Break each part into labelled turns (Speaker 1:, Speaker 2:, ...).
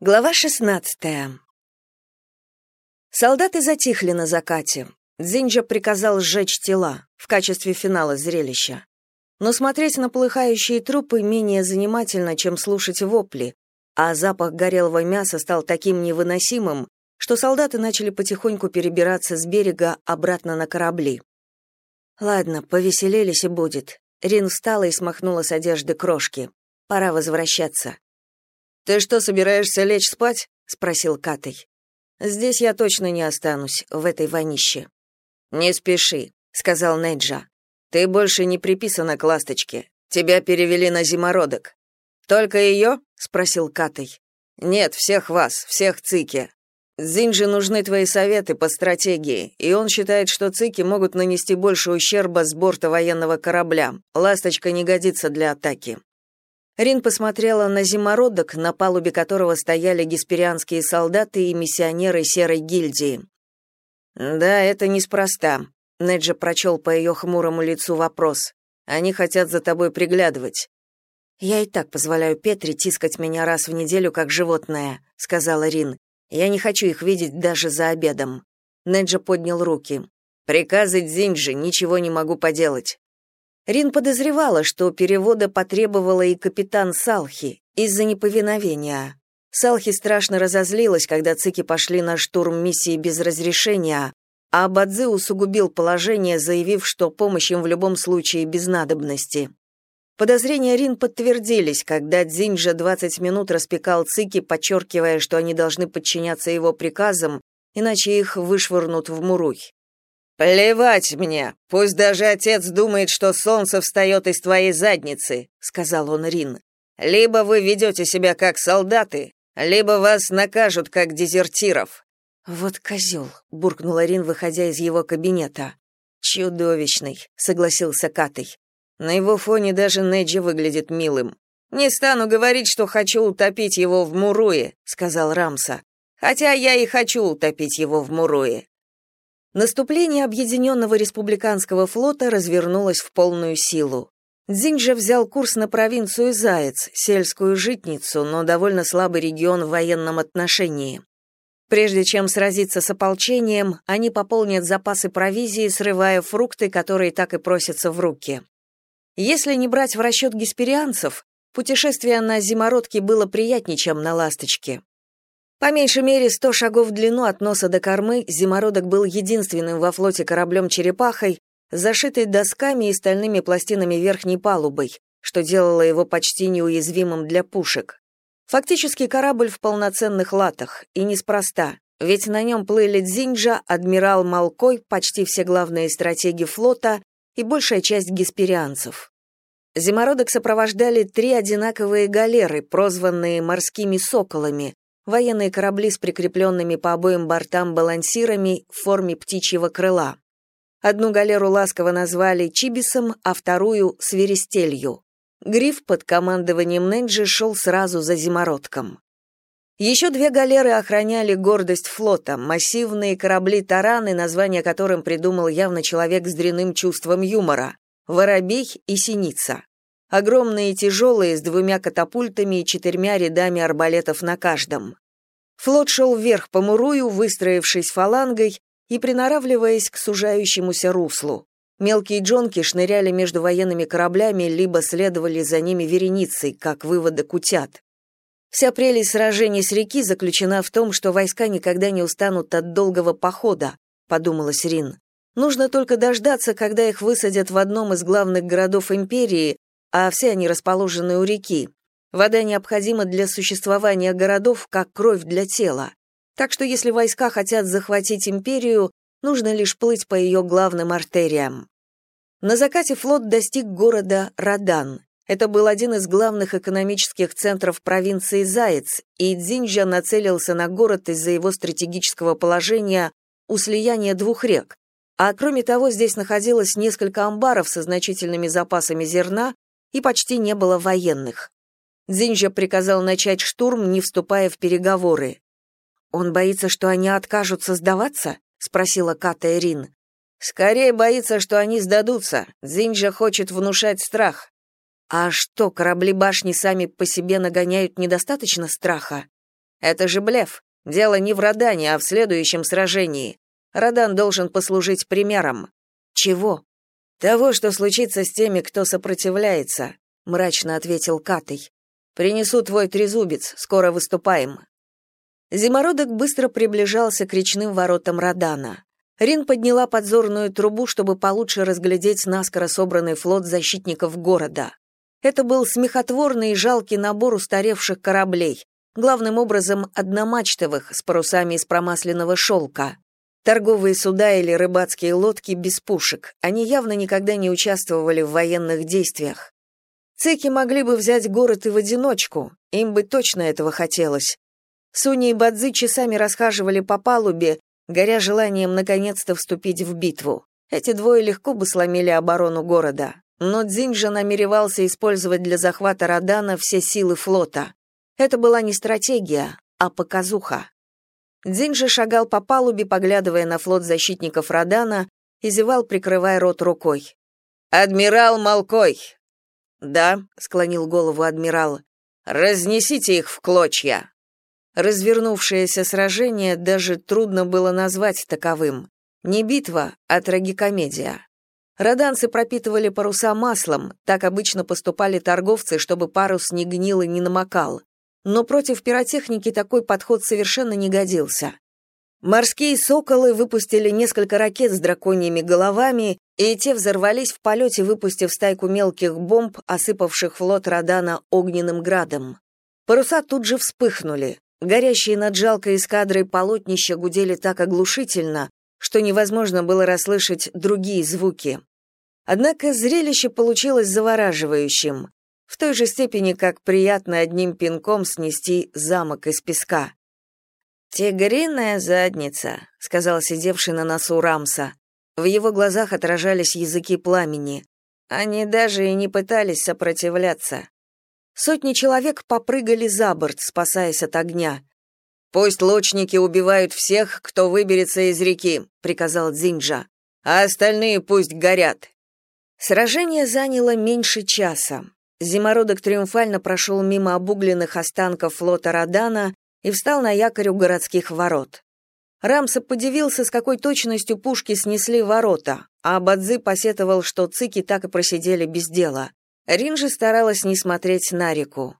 Speaker 1: Глава 16. Солдаты затихли на закате. Дзинджа приказал сжечь тела в качестве финала зрелища. Но смотреть на полыхающие трупы менее занимательно, чем слушать вопли, а запах горелого мяса стал таким невыносимым, что солдаты начали потихоньку перебираться с берега обратно на корабли. Ладно, повеселились и будет. Рин встала и смахнула с одежды крошки. Пора возвращаться. «Ты что, собираешься лечь спать?» — спросил Катей. «Здесь я точно не останусь, в этой вонище». «Не спеши», — сказал Неджа. «Ты больше не приписана к ласточке. Тебя перевели на зимородок». «Только ее?» — спросил Катей. «Нет, всех вас, всех цики. Зинже нужны твои советы по стратегии, и он считает, что цики могут нанести больше ущерба с борта военного корабля. Ласточка не годится для атаки. Рин посмотрела на зимородок, на палубе которого стояли гесперианские солдаты и миссионеры Серой гильдии. «Да, это неспроста», — Неджа прочел по ее хмурому лицу вопрос. «Они хотят за тобой приглядывать». «Я и так позволяю Петре тискать меня раз в неделю, как животное», — сказала Рин. «Я не хочу их видеть даже за обедом». Неджа поднял руки. «Приказы Дзинджи, ничего не могу поделать. Рин подозревала, что перевода потребовала и капитан Салхи из-за неповиновения. Салхи страшно разозлилась, когда цики пошли на штурм миссии без разрешения, а Бадзи усугубил положение, заявив, что помощь им в любом случае без надобности. Подозрения Рин подтвердились, когда Дзинджа 20 минут распекал цики, подчеркивая, что они должны подчиняться его приказам, иначе их вышвырнут в Муруй. «Плевать мне, пусть даже отец думает, что солнце встает из твоей задницы», — сказал он Рин. «Либо вы ведете себя как солдаты, либо вас накажут как дезертиров». «Вот козел», — буркнула Рин, выходя из его кабинета. «Чудовищный», — согласился Катей. На его фоне даже Неджи выглядит милым. «Не стану говорить, что хочу утопить его в Муруе», — сказал Рамса. «Хотя я и хочу утопить его в Муруе». Наступление Объединенного республиканского флота развернулось в полную силу. Дзинджа взял курс на провинцию Заяц, сельскую житницу, но довольно слабый регион в военном отношении. Прежде чем сразиться с ополчением, они пополнят запасы провизии, срывая фрукты, которые так и просятся в руки. Если не брать в расчет гесперианцев, путешествие на зимородке было приятнее, чем на ласточке. По меньшей мере сто шагов в длину от носа до кормы зимородок был единственным во флоте кораблем-черепахой, зашитой досками и стальными пластинами верхней палубой, что делало его почти неуязвимым для пушек. Фактически корабль в полноценных латах, и неспроста, ведь на нем плыли Дзинджа, адмирал Малкой, почти все главные стратеги флота и большая часть гесперианцев. Зимородок сопровождали три одинаковые галеры, прозванные «морскими соколами», военные корабли с прикрепленными по обоим бортам балансирами в форме птичьего крыла. Одну галеру ласково назвали Чибисом, а вторую — Свиристелью. Гриф под командованием Ненджи шел сразу за зимородком. Еще две галеры охраняли гордость флота, массивные корабли-тараны, название которым придумал явно человек с дрянным чувством юмора — «Воробей» и «Синица». Огромные и тяжелые, с двумя катапультами и четырьмя рядами арбалетов на каждом. Флот шел вверх по Мурую, выстроившись фалангой и приноравливаясь к сужающемуся руслу. Мелкие джонки шныряли между военными кораблями, либо следовали за ними вереницей, как выводок утят. Вся прелесть сражений с реки заключена в том, что войска никогда не устанут от долгого похода, подумала Сирин. Нужно только дождаться, когда их высадят в одном из главных городов империи, а все они расположены у реки. Вода необходима для существования городов, как кровь для тела. Так что если войска хотят захватить империю, нужно лишь плыть по ее главным артериям. На закате флот достиг города Радан. Это был один из главных экономических центров провинции Заяц, и Дзинджа нацелился на город из-за его стратегического положения у слияния двух рек. А кроме того, здесь находилось несколько амбаров со значительными запасами зерна, и почти не было военных. Дзинджа приказал начать штурм, не вступая в переговоры. «Он боится, что они откажутся сдаваться?» — спросила Ката Эрин. «Скорее боится, что они сдадутся. Дзинджа хочет внушать страх». «А что, корабли башни сами по себе нагоняют недостаточно страха?» Это же блеф. Дело не в Радане, а в следующем сражении. Радан должен послужить примером. Чего? Того, что случится с теми, кто сопротивляется, мрачно ответил Катый. Принесу твой трезубец, скоро выступаем. Зимородок быстро приближался к речным воротам Радана. Рин подняла подзорную трубу, чтобы получше разглядеть наскоро собранный флот защитников города. Это был смехотворный и жалкий набор устаревших кораблей, главным образом одномачтовых, с парусами из промасленного шелка. Торговые суда или рыбацкие лодки без пушек, они явно никогда не участвовали в военных действиях. Цеки могли бы взять город и в одиночку, им бы точно этого хотелось. Суни и Бадзи часами расхаживали по палубе, горя желанием наконец-то вступить в битву. Эти двое легко бы сломили оборону города, но Дзинджа намеревался использовать для захвата Радана все силы флота. Это была не стратегия, а показуха. Дзинджа шагал по палубе, поглядывая на флот защитников Радана, и зевал, прикрывая рот рукой. «Адмирал Малкой!» «Да», — склонил голову адмирал, — «разнесите их в клочья». Развернувшееся сражение даже трудно было назвать таковым. Не битва, а трагикомедия. Раданцы пропитывали паруса маслом, так обычно поступали торговцы, чтобы парус не гнил и не намокал. Но против пиротехники такой подход совершенно не годился. Морские соколы выпустили несколько ракет с драконьими головами, и те взорвались в полете, выпустив стайку мелких бомб, осыпавших флот Радана огненным градом. Паруса тут же вспыхнули. Горящие над жалкой эскадрой полотнища гудели так оглушительно, что невозможно было расслышать другие звуки. Однако зрелище получилось завораживающим, в той же степени, как приятно одним пинком снести замок из песка. «Тигриная задница», — сказал сидевший на носу Рамса. В его глазах отражались языки пламени. Они даже и не пытались сопротивляться. Сотни человек попрыгали за борт, спасаясь от огня. «Пусть лучники убивают всех, кто выберется из реки», — приказал Дзинджа, «а остальные пусть горят». Сражение заняло меньше часа. Зимородок триумфально прошел мимо обугленных останков флота Радана и встал на якорь у городских ворот. Рамса подивился, с какой точностью пушки снесли ворота, а Бадзи посетовал, что цики так и просидели без дела. Рин же старалась не смотреть на реку.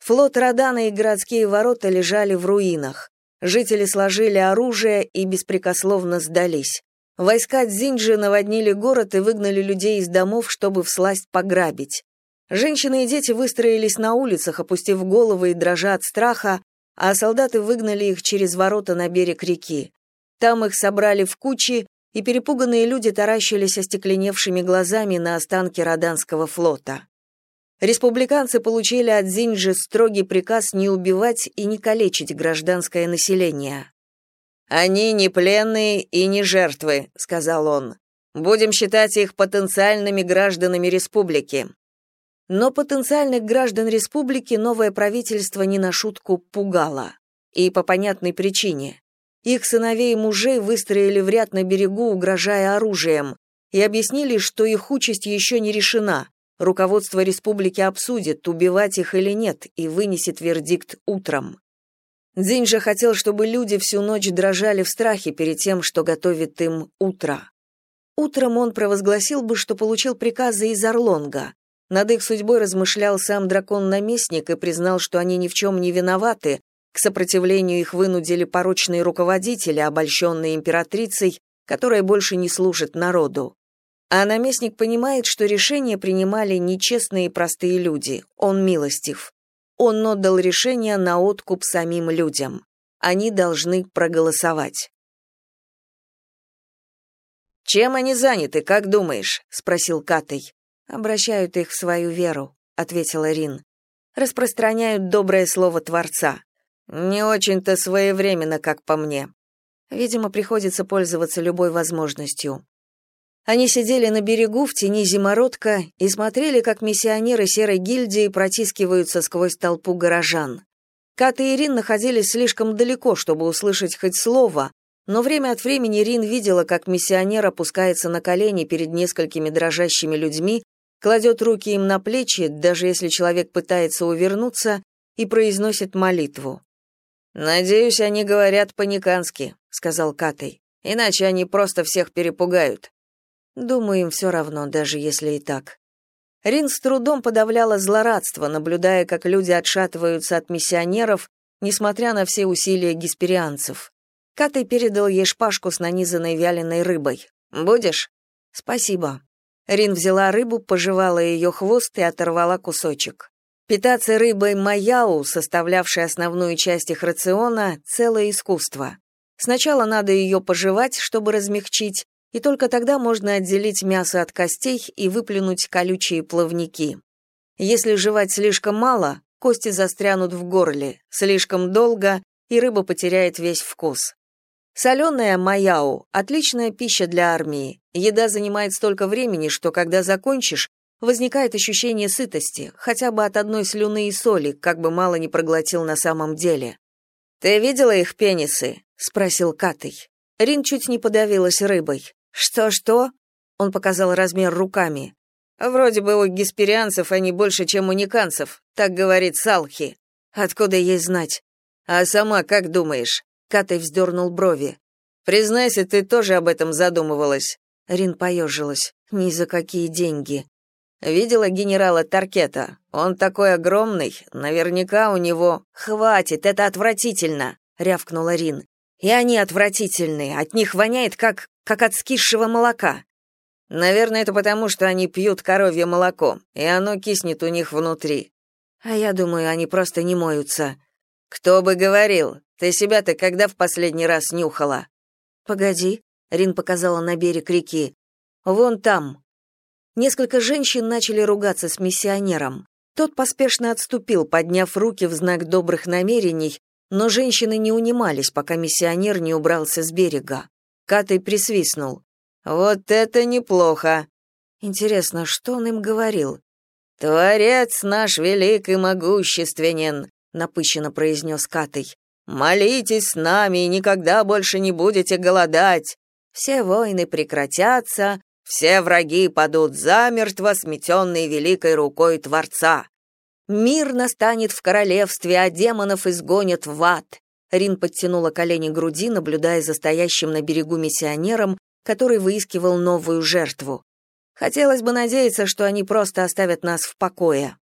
Speaker 1: Флот Радана и городские ворота лежали в руинах. Жители сложили оружие и беспрекословно сдались. Войска Дзинджи наводнили город и выгнали людей из домов, чтобы всласть пограбить. Женщины и дети выстроились на улицах, опустив головы и дрожа от страха, а солдаты выгнали их через ворота на берег реки. Там их собрали в кучи и перепуганные люди таращились остекленевшими глазами на останки Роданского флота. Республиканцы получили от Зинджи строгий приказ не убивать и не калечить гражданское население. «Они не пленные и не жертвы», — сказал он. «Будем считать их потенциальными гражданами республики». Но потенциальных граждан республики новое правительство не на шутку пугало. И по понятной причине. Их сыновей и мужей выстроили в ряд на берегу, угрожая оружием, и объяснили, что их участь еще не решена. Руководство республики обсудит, убивать их или нет, и вынесет вердикт утром. Дзинь же хотел, чтобы люди всю ночь дрожали в страхе перед тем, что готовит им утро. Утром он провозгласил бы, что получил приказы из Орлонга. Над их судьбой размышлял сам дракон-наместник и признал, что они ни в чем не виноваты, к сопротивлению их вынудили порочные руководители, обольщенные императрицей, которая больше не служит народу. А наместник понимает, что решения принимали нечестные и простые люди. Он милостив. Он отдал решение на откуп самим людям. Они должны проголосовать. «Чем они заняты, как думаешь?» — спросил Катей. «Обращают их в свою веру», — ответила Рин. «Распространяют доброе слово Творца. Не очень-то своевременно, как по мне. Видимо, приходится пользоваться любой возможностью. Они сидели на берегу в тени зимородка и смотрели, как миссионеры серой гильдии протискиваются сквозь толпу горожан. Кат и Ирин находились слишком далеко, чтобы услышать хоть слово, но время от времени Рин видела, как миссионер опускается на колени перед несколькими дрожащими людьми, кладет руки им на плечи, даже если человек пытается увернуться, и произносит молитву. Надеюсь, они говорят по-никански, сказал Катай. Иначе они просто всех перепугают. Думаю, им все равно, даже если и так. Рин с трудом подавляла злорадство, наблюдая, как люди отшатываются от миссионеров, несмотря на все усилия гесперианцев. Катай передал ей шпажку с нанизанной вяленой рыбой. «Будешь?» «Спасибо». Рин взяла рыбу, пожевала ее хвост и оторвала кусочек. Питаться рыбой маяу, составлявшей основную часть их рациона, целое искусство. Сначала надо ее пожевать, чтобы размягчить, и только тогда можно отделить мясо от костей и выплюнуть колючие плавники. Если жевать слишком мало, кости застрянут в горле, слишком долго, и рыба потеряет весь вкус. Соленая маяу – отличная пища для армии. Еда занимает столько времени, что когда закончишь, возникает ощущение сытости, хотя бы от одной слюны и соли, как бы мало не проглотил на самом деле. «Ты видела их пенисы?» — спросил Катый. Рин чуть не подавилась рыбой. «Что-что?» — он показал размер руками. «Вроде бы у гесперианцев они больше, чем у никанцев», — так говорит Салхи. «Откуда ей знать?» «А сама как думаешь?» — Катай вздернул брови. «Признайся, ты тоже об этом задумывалась». Рин поежилась. «Ни за какие деньги». Видела генерала Таркета? Он такой огромный, наверняка у него... Хватит, это отвратительно, рявкнула Рин. И они отвратительные, от них воняет как как от скисшего молока. Наверное, это потому, что они пьют коровье молоко, и оно киснет у них внутри. А я думаю, они просто не моются. Кто бы говорил? Ты себя-то когда в последний раз нюхала? Погоди, Рин показала на берег реки. Вон там, Несколько женщин начали ругаться с миссионером. Тот поспешно отступил, подняв руки в знак добрых намерений, но женщины не унимались, пока миссионер не убрался с берега. Катай присвистнул. «Вот это неплохо!» Интересно, что он им говорил? «Творец наш велик и могущественен», — напыщенно произнес Катай. «Молитесь с нами и никогда больше не будете голодать. Все войны прекратятся, все враги падут замертво, сметенные великой рукой Творца. Мир настанет в королевстве, а демонов изгонят в ад. Рин подтянула колени к груди, наблюдая за стоящим на берегу миссионером, который выискивал новую жертву. Хотелось бы надеяться, что они просто оставят нас в покое.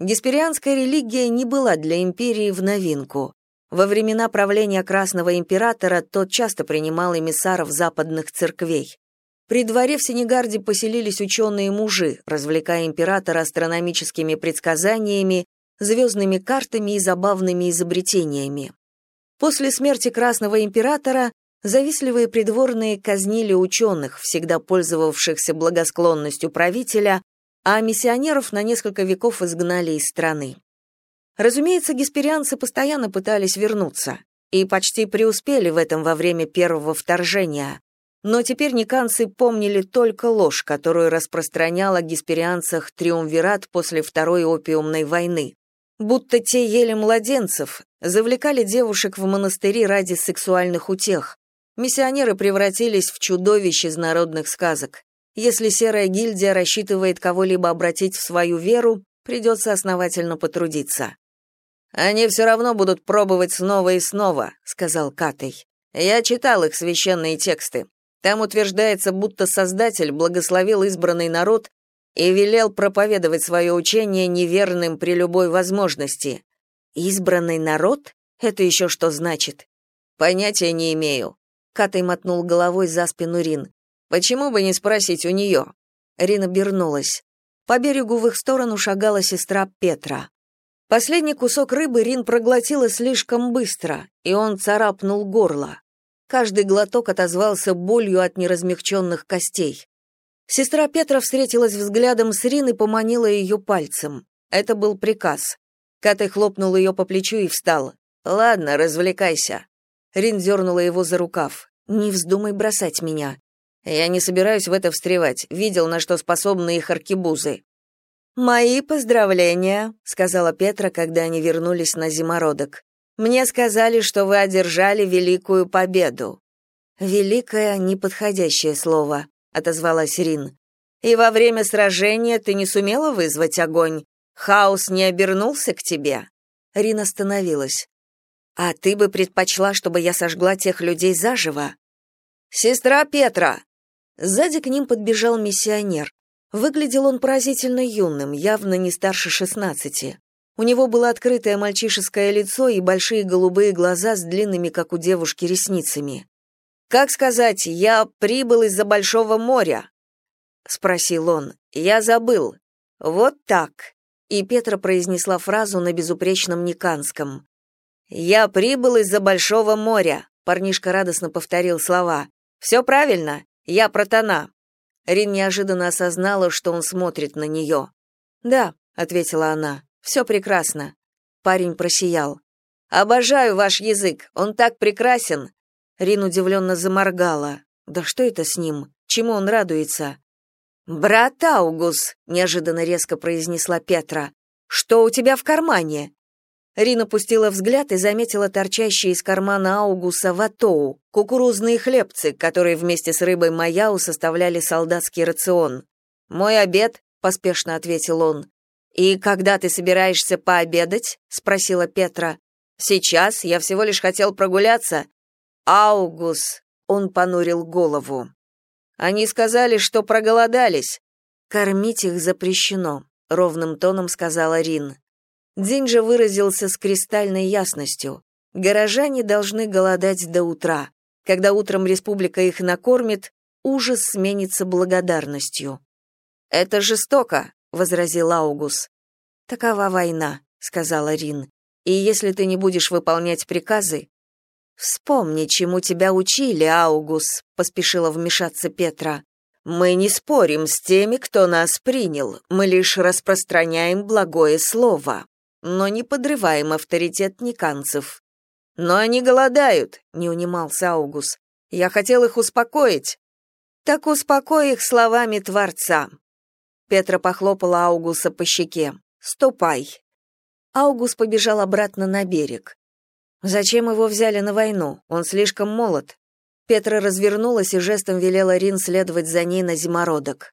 Speaker 1: Гесперианская религия не была для империи в новинку. Во времена правления Красного императора тот часто принимал эмиссаров западных церквей. При дворе в Сенегарде поселились ученые-мужи, развлекая императора астрономическими предсказаниями, звездными картами и забавными изобретениями. После смерти Красного императора завистливые придворные казнили ученых, всегда пользовавшихся благосклонностью правителя, а миссионеров на несколько веков изгнали из страны. Разумеется, гесперианцы постоянно пытались вернуться и почти преуспели в этом во время первого вторжения. Но теперь никанцы помнили только ложь, которую распространял о гесперианцах триумвират после Второй опиумной войны. Будто те ели младенцев, завлекали девушек в монастыри ради сексуальных утех. Миссионеры превратились в чудовищ из народных сказок. Если серая гильдия рассчитывает кого-либо обратить в свою веру, придется основательно потрудиться. «Они все равно будут пробовать снова и снова», — сказал Катей. «Я читал их священные тексты. Там утверждается, будто Создатель благословил избранный народ и велел проповедовать свое учение неверным при любой возможности. Избранный народ? Это еще что значит? Понятия не имею. Катай мотнул головой за спину Рин. Почему бы не спросить у нее?» Рин обернулась. По берегу в их сторону шагала сестра Петра. Последний кусок рыбы Рин проглотила слишком быстро, и он царапнул горло. Каждый глоток отозвался болью от неразмягченных костей. Сестра Петра встретилась взглядом с Рин и поманила ее пальцем. Это был приказ. Катай хлопнул ее по плечу и встал. «Ладно, развлекайся». Рин дернула его за рукав. «Не вздумай бросать меня». «Я не собираюсь в это встревать. Видел, на что способны их аркебузы». «Мои поздравления», — сказала Петра, когда они вернулись на зимородок. Мне сказали, что вы одержали великую победу. Великое неподходящее слово, отозвалась Рин. И во время сражения ты не сумела вызвать огонь? Хаос не обернулся к тебе? Рин остановилась. А ты бы предпочла, чтобы я сожгла тех людей заживо? Сестра Петра. Сзади к ним подбежал миссионер. Выглядел он поразительно юным, явно не старше шестнадцати. У него было открытое мальчишеское лицо и большие голубые глаза с длинными, как у девушки, ресницами. «Как сказать, я прибыл из-за Большого моря?» — спросил он. «Я забыл. Вот так». И Петра произнесла фразу на безупречном никанском. «Я прибыл из-за Большого моря», — парнишка радостно повторил слова. «Все правильно, я протона». Рин неожиданно осознала, что он смотрит на нее. «Да», — ответила она, — «все прекрасно». Парень просиял. «Обожаю ваш язык, он так прекрасен. Рин удивленно заморгала. Да что это с ним? Чему он радуется? «Брат Аугус», — неожиданно резко произнесла Петра, — «что у тебя в кармане?» Рин опустила взгляд и заметила торчащие из кармана Аугуса ватоу, кукурузные хлебцы, которые вместе с рыбой Маяу составляли солдатский рацион. «Мой обед», — поспешно ответил он. «И когда ты собираешься пообедать?» — спросила Петра. «Сейчас, я всего лишь хотел прогуляться. Аугус, он понурил голову. Они сказали, что проголодались. Кормить их запрещено, ровным тоном сказала Рин. День же выразился с кристальной ясностью. Горожане должны голодать до утра. Когда утром республика их накормит, ужас сменится благодарностью. Это жестоко, возразил Аугус. Такова война, сказала Рин. И если ты не будешь выполнять приказы, «Вспомни, чему тебя учили, Аугус», — поспешила вмешаться Петра. «Мы не спорим с теми, кто нас принял, мы лишь распространяем благое слово, но не подрываем авторитет никанцев». «Но они голодают», — не унимался Аугус. «Я хотел их успокоить». «Так успокой их словами Творца». Петра похлопала Аугуса по щеке. «Ступай». Аугус побежал обратно на берег. Зачем его взяли на войну? Он слишком молод. Петра развернулась и жестом велела Рин следовать за ней на зимородок.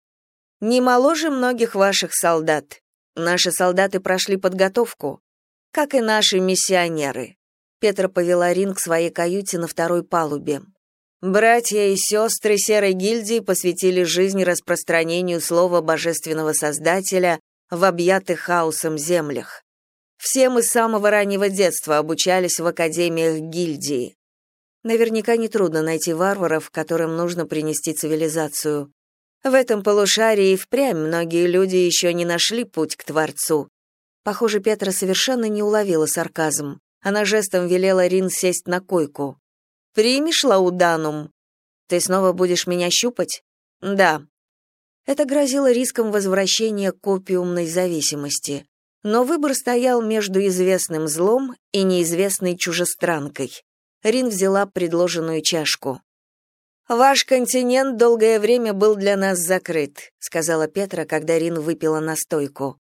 Speaker 1: Не моложе многих ваших солдат. Наши солдаты прошли подготовку, как и наши миссионеры. Петра повела Рин к своей каюте на второй палубе. Братья и сестры Серой гильдии посвятили жизнь распространению слова Божественного Создателя в объятых хаосом землях. Все мы с самого раннего детства обучались в академиях гильдии. Наверняка нетрудно найти варваров, которым нужно принести цивилизацию. В этом полушарии впрямь многие люди еще не нашли путь к Творцу. Похоже, Петра совершенно не уловила сарказм. Она жестом велела Рин сесть на койку. «Примешь лауданум? Ты снова будешь меня щупать?» «Да». Это грозило риском возвращения к опиумной зависимости но выбор стоял между известным злом и неизвестной чужестранкой. Рин взяла предложенную чашку. «Ваш континент долгое время был для нас закрыт», сказала Петра, когда Рин выпила настойку.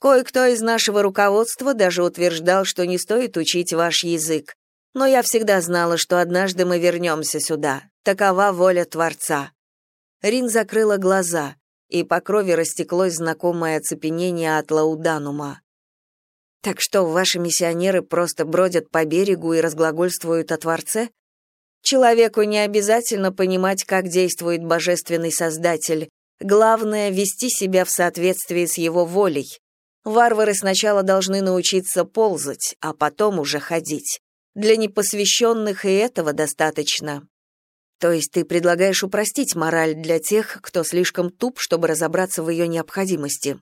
Speaker 1: «Кое-кто из нашего руководства даже утверждал, что не стоит учить ваш язык. Но я всегда знала, что однажды мы вернемся сюда. Такова воля Творца». Рин закрыла глаза и по крови растеклось знакомое оцепенение от лауданума. Так что ваши миссионеры просто бродят по берегу и разглагольствуют о Творце? Человеку не обязательно понимать, как действует божественный Создатель. Главное — вести себя в соответствии с его волей. Варвары сначала должны научиться ползать, а потом уже ходить. Для непосвященных и этого достаточно. То есть ты предлагаешь упростить мораль для тех, кто слишком туп, чтобы разобраться в ее необходимости?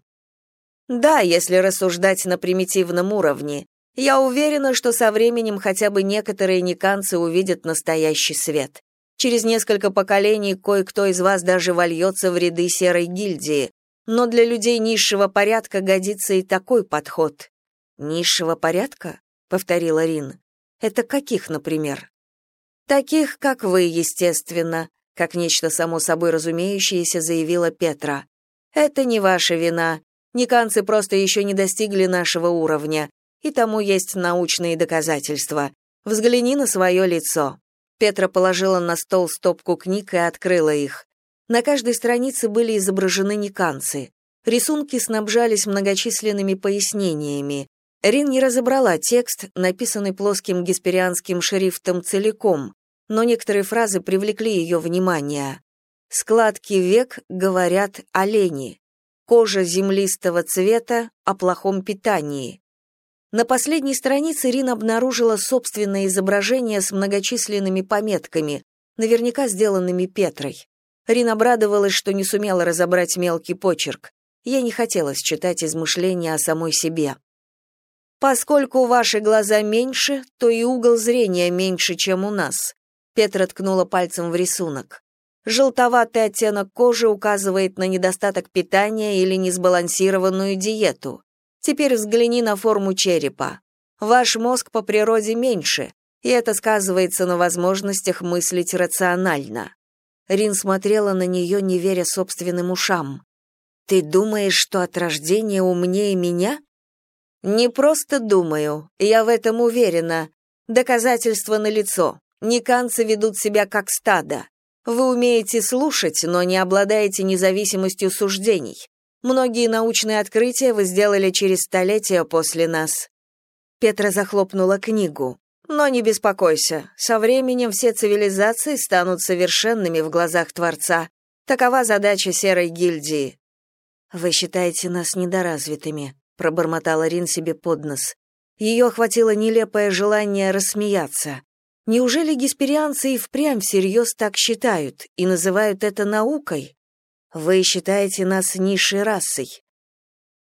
Speaker 1: Да, если рассуждать на примитивном уровне. Я уверена, что со временем хотя бы некоторые никанцы увидят настоящий свет. Через несколько поколений кое-кто из вас даже вольется в ряды серой гильдии. Но для людей низшего порядка годится и такой подход. «Низшего порядка?» — повторила Рин. «Это каких, например?» Таких, как вы, естественно, как нечто само собой разумеющееся заявила Петра. Это не ваша вина. Никанцы просто еще не достигли нашего уровня, и тому есть научные доказательства. Взгляни на свое лицо. Петра положила на стол стопку книг и открыла их. На каждой странице были изображены никанцы. Рисунки снабжались многочисленными пояснениями. Рин не разобрала текст, написанный плоским гесперианским шрифтом целиком, но некоторые фразы привлекли ее внимание. Складки век говорят о лени. Кожа землистого цвета о плохом питании. На последней странице Рин обнаружила собственное изображение с многочисленными пометками, наверняка сделанными Петрой. Рин обрадовалась, что не сумела разобрать мелкий почерк. Ей не хотелось читать измышления о самой себе. Поскольку ваши глаза меньше, то и угол зрения меньше, чем у нас. Петра ткнула пальцем в рисунок. Желтоватый оттенок кожи указывает на недостаток питания или несбалансированную диету. Теперь взгляни на форму черепа. Ваш мозг по природе меньше, и это сказывается на возможностях мыслить рационально. Рин смотрела на нее, не веря собственным ушам. Ты думаешь, что от рождения умнее меня? Не просто думаю, я в этом уверена. Доказательства налицо. Никанцы ведут себя как стадо. Вы умеете слушать, но не обладаете независимостью суждений. Многие научные открытия вы сделали через столетия после нас. Петра захлопнула книгу. Но не беспокойся, со временем все цивилизации станут совершенными в глазах Творца. Такова задача серой гильдии. Вы считаете нас недоразвитыми, пробормотала Рин себе под нос. Ее охватило нелепое желание рассмеяться. Неужели гесперианцы и впрямь всерьез так считают и называют это наукой? Вы считаете нас низшей расой.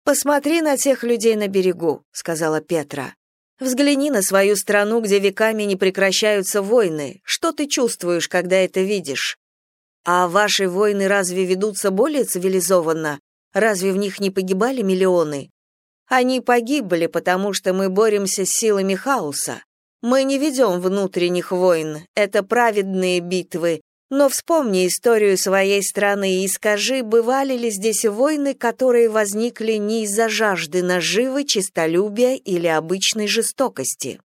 Speaker 1: Посмотри на тех людей на берегу, сказала Петра. Взгляни на свою страну, где веками не прекращаются войны. Что ты чувствуешь, когда это видишь? А ваши войны разве ведутся более цивилизованно? Разве в них не погибали миллионы? Они погибли, потому что мы боремся с силами хаоса. Мы не ведем внутренних войн, это праведные битвы. Но вспомни историю своей страны и скажи, бывали ли здесь войны, которые возникли не из-за жажды наживы, честолюбия или обычной жестокости.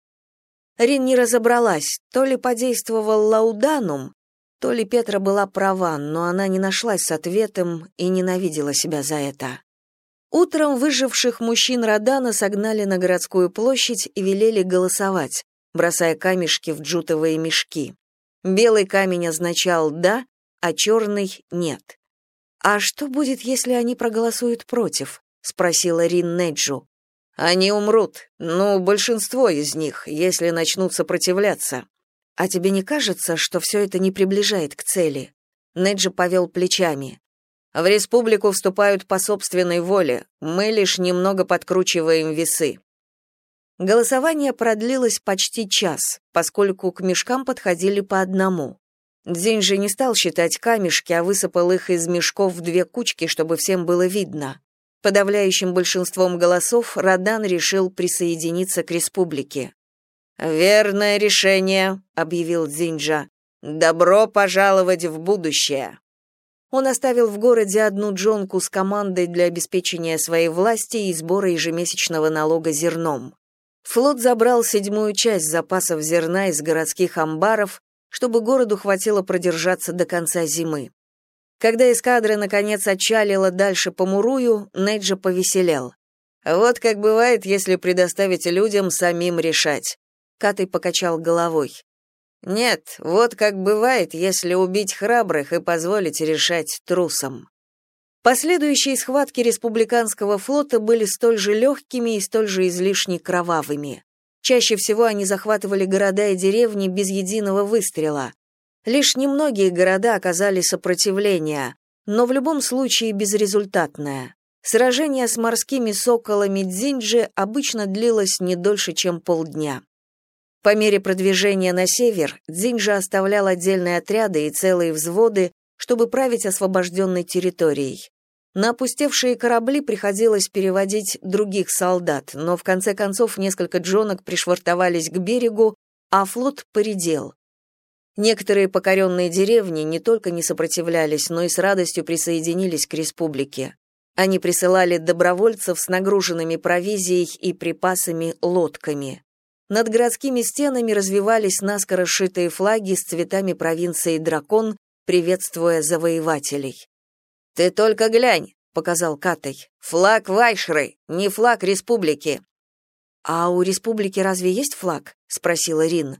Speaker 1: Рин не разобралась, то ли подействовал лауданум, то ли Петра была права, но она не нашлась с ответом и ненавидела себя за это. Утром выживших мужчин Родана согнали на городскую площадь и велели голосовать, бросая камешки в джутовые мешки. Белый камень означал «да», а черный — «нет». «А что будет, если они проголосуют против?» — спросила Рин Неджу. «Они умрут, ну, большинство из них, если начнут сопротивляться». «А тебе не кажется, что все это не приближает к цели?» Неджи повел плечами. В республику вступают по собственной воле. Мы лишь немного подкручиваем весы. Голосование продлилось почти час, поскольку к мешкам подходили по одному. Дзинь же не стал считать камешки, а высыпал их из мешков в две кучки, чтобы всем было видно. Подавляющим большинством голосов Радан решил присоединиться к республике. «Верное решение», — объявил Дзинджа. «Добро пожаловать в будущее». Он оставил в городе одну джонку с командой для обеспечения своей власти и сбора ежемесячного налога зерном. Флот забрал седьмую часть запасов зерна из городских амбаров, чтобы городу хватило продержаться до конца зимы. Когда эскадра наконец отчалила дальше по Мурую, Неджа повеселел. Вот как бывает, если предоставить людям самим решать. Катай покачал головой. Нет, вот как бывает, если убить храбрых и позволить решать трусам. Последующие схватки республиканского флота были столь же легкими и столь же излишне кровавыми. Чаще всего они захватывали города и деревни без единого выстрела. Лишь немногие города оказали сопротивление, но в любом случае безрезультатное. Сражение с морскими соколами Дзинджи обычно длилось не дольше, чем полдня. По мере продвижения на север Дзинджа оставлял отдельные отряды и целые взводы, чтобы править освобожденной территорией. На опустевшие корабли приходилось переводить других солдат, но в конце концов несколько джонок пришвартовались к берегу, а флот поредел. Некоторые покоренные деревни не только не сопротивлялись, но и с радостью присоединились к республике. Они присылали добровольцев с нагруженными провизией и припасами лодками. Над городскими стенами развивались наскоро сшитые флаги с цветами провинции Дракон, приветствуя завоевателей. «Ты только глянь», — показал Катай. «Флаг Вайшры, не флаг республики». «А у республики разве есть флаг?» — спросила Рин.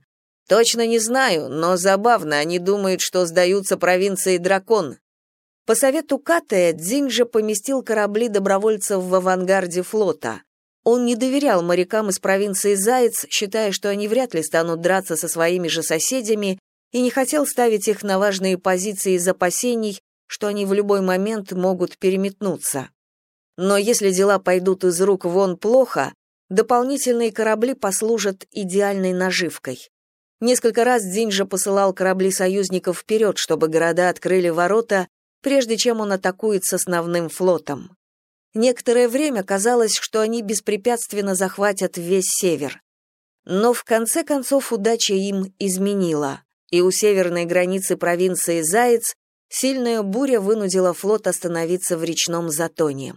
Speaker 2: «Точно не знаю, но забавно, они думают, что сдаются провинции Дракон».
Speaker 1: По совету Катая Дзинджа поместил корабли добровольцев в авангарде флота. Он не доверял морякам из провинции Заяц, считая, что они вряд ли станут драться со своими же соседями, и не хотел ставить их на важные позиции из опасений, что они в любой момент могут переметнуться. Но если дела пойдут из рук вон плохо, дополнительные корабли послужат идеальной наживкой. Несколько раз Дзинджа посылал корабли союзников вперед, чтобы города открыли ворота, прежде чем он атакует с основным флотом. Некоторое время казалось, что они беспрепятственно захватят весь север. Но в конце концов удача им изменила, и у северной границы провинции Заяц сильная буря вынудила флот остановиться в речном затоне.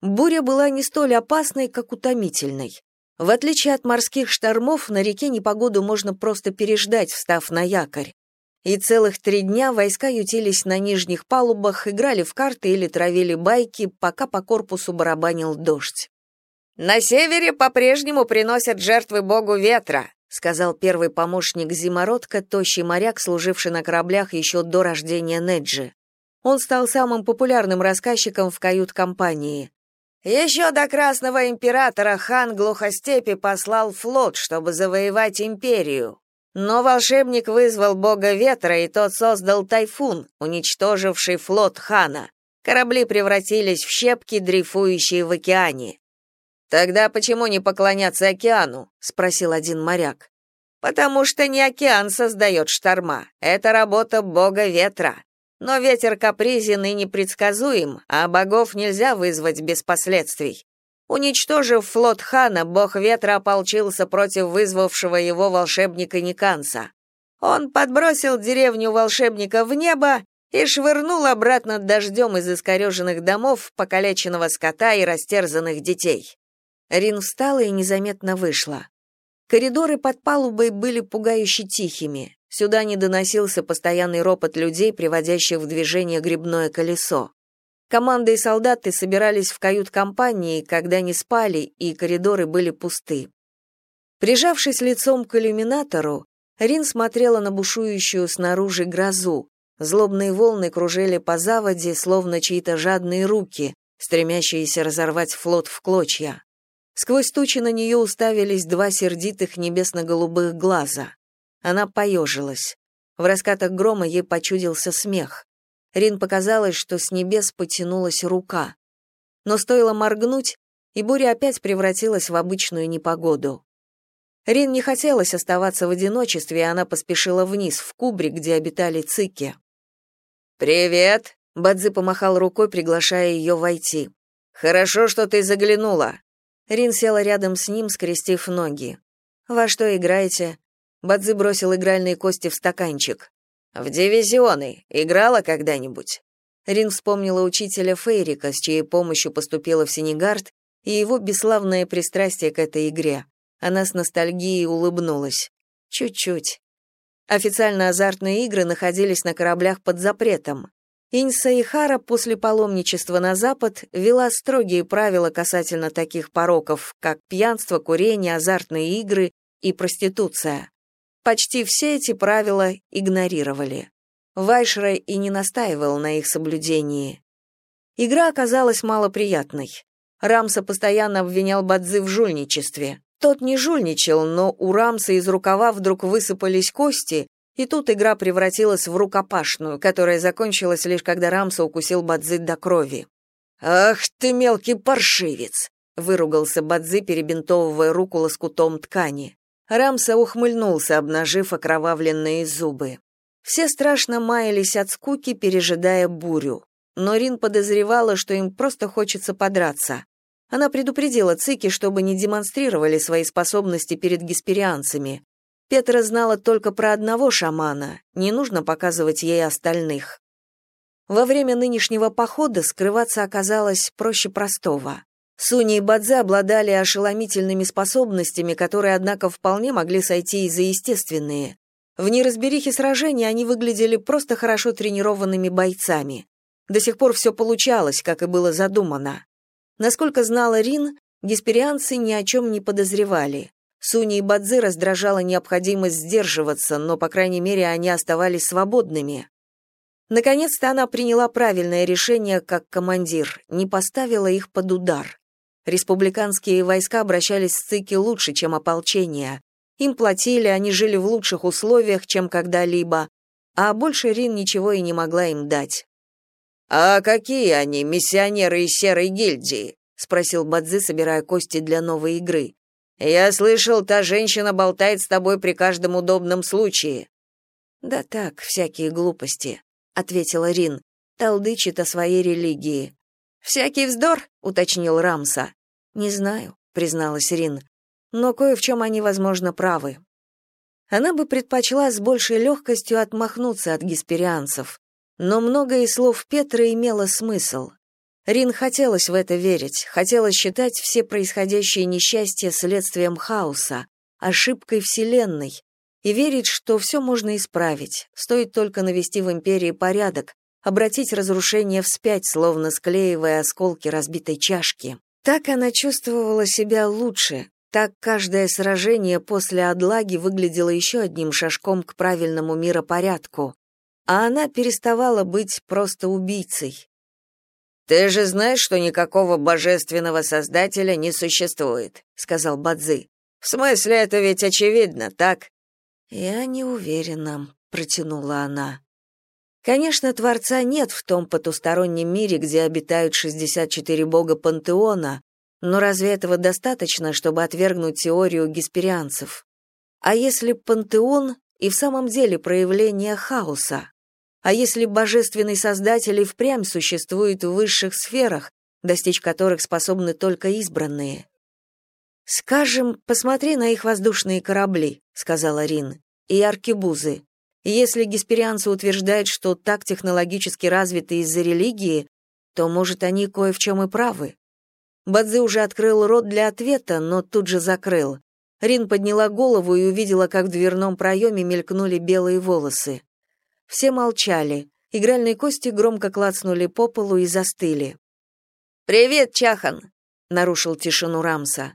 Speaker 1: Буря была не столь опасной, как утомительной. В отличие от морских штормов, на реке непогоду можно просто переждать, встав на якорь. И целых три дня войска ютились на нижних палубах, играли в карты или травили байки, пока по корпусу барабанил дождь.
Speaker 2: «На севере по-прежнему приносят жертвы богу ветра»,
Speaker 1: сказал первый помощник Зимородка, тощий моряк, служивший на кораблях еще до рождения Неджи. Он стал самым популярным рассказчиком в кают-компании.
Speaker 2: Еще до Красного императора хан Глухостепи послал флот, чтобы завоевать империю. Но волшебник вызвал бога ветра, и тот создал тайфун, уничтоживший флот хана. Корабли превратились в щепки, дрейфующие в океане. Тогда почему не поклоняться океану? спросил один моряк. Потому что не океан создает шторма, это работа бога ветра. Но ветер капризен и непредсказуем, а богов нельзя вызвать без последствий. Уничтожив флот хана, бог ветра ополчился против вызвавшего его волшебника Никанса. Он подбросил деревню волшебника в небо и швырнул обратно дождем из искореженных домов, покалеченного скота и растерзанных детей.
Speaker 1: Рин встала и незаметно вышла. Коридоры под палубой были пугающе тихими. Сюда не доносился постоянный ропот людей, приводящих в движение грибное колесо. Команда и солдаты собирались в кают-компании, когда не спали, и коридоры были пусты. Прижавшись лицом к иллюминатору, Рин смотрела на бушующую снаружи грозу. Злобные волны кружили по заводе, словно чьи-то жадные руки, стремящиеся разорвать флот в клочья. Сквозь тучи на нее уставились два сердитых небесно-голубых глаза. Она поежилась. В раскатах грома ей почудился смех. Рин показалось, что с небес потянулась рука. Но стоило моргнуть, и буря опять превратилась в обычную непогоду. Рин не хотелось оставаться в одиночестве, и она поспешила вниз, в кубрик, где обитали цики.
Speaker 2: «Привет!»
Speaker 1: — Бадзи помахал рукой, приглашая ее войти.
Speaker 2: «Хорошо, что ты заглянула».
Speaker 1: Рин села рядом с ним, скрестив ноги. «Во что играете?» Бадзи бросил игральные кости в стаканчик.
Speaker 2: «В дивизионы. Играла когда-нибудь?»
Speaker 1: Рин вспомнила учителя Фейрика, с чьей помощью поступила в Сенегард, и его бесславное пристрастие к этой игре. Она с ностальгией улыбнулась. Чуть-чуть. Официально азартные игры находились на кораблях под запретом. Инса и Хара после паломничества на Запад вела строгие правила касательно таких пороков, как пьянство, курение, азартные игры и проституция. Почти все эти правила игнорировали. Вайшрай и не настаивал на их соблюдении. Игра оказалась малоприятной. Рамса постоянно обвинял Бадзи в жульничестве. Тот не жульничал, но у Рамса из рукава вдруг высыпались кости, и тут игра превратилась в рукопашную, которая закончилась лишь когда Рамса укусил Бадзи до крови.
Speaker 2: «Ах ты, мелкий паршивец!» — выругался Бадзи, перебинтовывая руку лоскутом ткани.
Speaker 1: Рамса ухмыльнулся, обнажив окровавленные зубы. Все страшно маялись от скуки, пережидая бурю. Но Рин подозревала, что им просто хочется подраться. Она предупредила Цики, чтобы не демонстрировали свои способности перед гесперианцами. Петра знала только про одного шамана, не нужно показывать ей остальных. Во время нынешнего похода скрываться оказалось проще простого. Суни и Бадзе обладали ошеломительными способностями, которые, однако, вполне могли сойти и за естественные. В неразберихе сражений они выглядели просто хорошо тренированными бойцами. До сих пор все получалось, как и было задумано. Насколько знала Рин, Гесперианцы ни о чем не подозревали. Суни и Бадзи раздражала необходимость сдерживаться, но, по крайней мере, они оставались свободными. Наконец-то она приняла правильное решение как командир, не поставила их под удар. Республиканские войска обращались с ЦИКи лучше, чем ополчение. Им платили, они жили в лучших условиях, чем когда-либо, а больше Рин ничего и не могла им дать.
Speaker 2: «А какие они, миссионеры из Серой гильдии?» — спросил Бадзи, собирая кости для новой игры. «Я слышал, та женщина болтает с тобой при каждом удобном случае».
Speaker 1: «Да так, всякие глупости», — ответила Рин. «Толдычит о своей религии».
Speaker 2: «Всякий вздор?» — уточнил Рамса.
Speaker 1: «Не знаю», — призналась Рин. «Но кое в чем они, возможно, правы». Она бы предпочла с большей легкостью отмахнуться от гесперианцев, но многое из слов Петра имело смысл. Рин хотелось в это верить, хотелось считать все происходящие несчастья следствием хаоса, ошибкой Вселенной, и верить, что все можно исправить, стоит только навести в империи порядок, обратить разрушение вспять, словно склеивая осколки разбитой чашки. Так она чувствовала себя лучше, так каждое сражение после отлаги выглядело еще одним шажком к правильному миропорядку, а она переставала быть просто убийцей.
Speaker 2: «Ты же знаешь, что никакого божественного создателя не существует», — сказал Бадзи. «В смысле, это ведь очевидно, так?»
Speaker 1: «Я не уверена», — протянула она. Конечно, Творца нет в том потустороннем мире, где обитают 64 бога пантеона, но разве этого достаточно, чтобы отвергнуть теорию гесперианцев? А если пантеон и в самом деле проявление хаоса? А если божественный создатель и впрямь существует в высших сферах, достичь которых способны только избранные? «Скажем, посмотри на их воздушные корабли», — сказала Рин, — «и аркебузы. Если гесперианцы утверждают, что так технологически развиты из-за религии, то, может, они кое в чем и правы. Бадзи уже открыл рот для ответа, но тут же закрыл. Рин подняла голову и увидела, как в дверном проеме мелькнули белые волосы. Все молчали. Игральные кости громко клацнули по полу и застыли.
Speaker 2: «Привет, Чахан!»
Speaker 1: — нарушил тишину Рамса.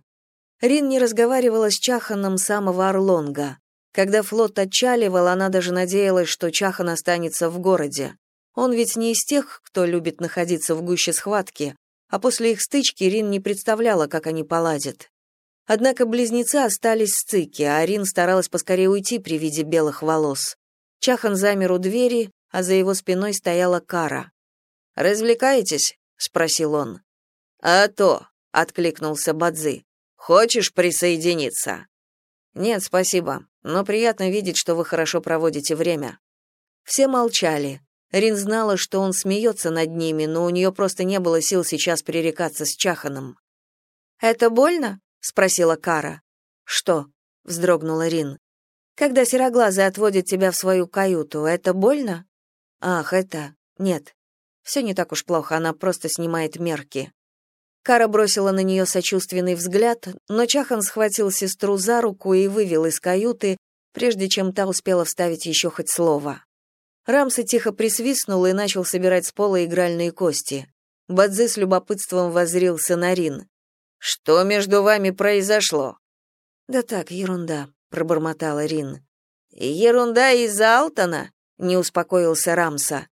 Speaker 1: Рин не разговаривала с Чаханом самого Орлонга. Когда флот отчаливал, она даже надеялась, что Чахан останется в городе. Он ведь не из тех, кто любит находиться в гуще схватки, а после их стычки Рин не представляла, как они поладят. Однако близнецы остались с Цики, а Рин старалась поскорее уйти при виде белых волос. Чахан замер у двери, а за его спиной стояла Кара.
Speaker 2: «Развлекаетесь?» — спросил он.
Speaker 1: «А то», — откликнулся Бадзи.
Speaker 2: «Хочешь присоединиться?»
Speaker 1: «Нет, спасибо, но приятно видеть, что вы хорошо проводите время». Все молчали. Рин знала, что он смеется над ними, но у нее просто не было сил сейчас пререкаться с Чаханом. «Это больно?» — спросила Кара. «Что?» — вздрогнула Рин. «Когда сероглазый отводит тебя в свою каюту, это больно?» «Ах, это... Нет. Все не так уж плохо, она просто снимает мерки». Кара бросила на нее сочувственный взгляд, но Чахан схватил сестру за руку и вывел из каюты, прежде чем та успела вставить еще хоть слово. Рамса тихо присвистнул и начал собирать с пола игральные кости. Бадзи с любопытством воззрился на Рин.
Speaker 2: «Что между вами произошло?»
Speaker 1: «Да так, ерунда», — пробормотала Рин.
Speaker 2: «Ерунда из-за Алтона?» — не успокоился Рамса.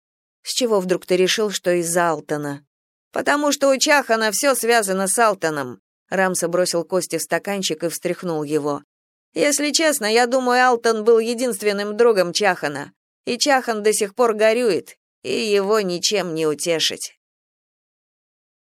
Speaker 1: «С чего вдруг ты решил, что из-за Алтона?»
Speaker 2: «Потому что у Чахана все связано с Алтоном».
Speaker 1: Рамса бросил кости в стаканчик и встряхнул его.
Speaker 2: «Если честно, я думаю, Алтон был единственным другом Чахана и Чахан до сих пор горюет, и его ничем не утешить.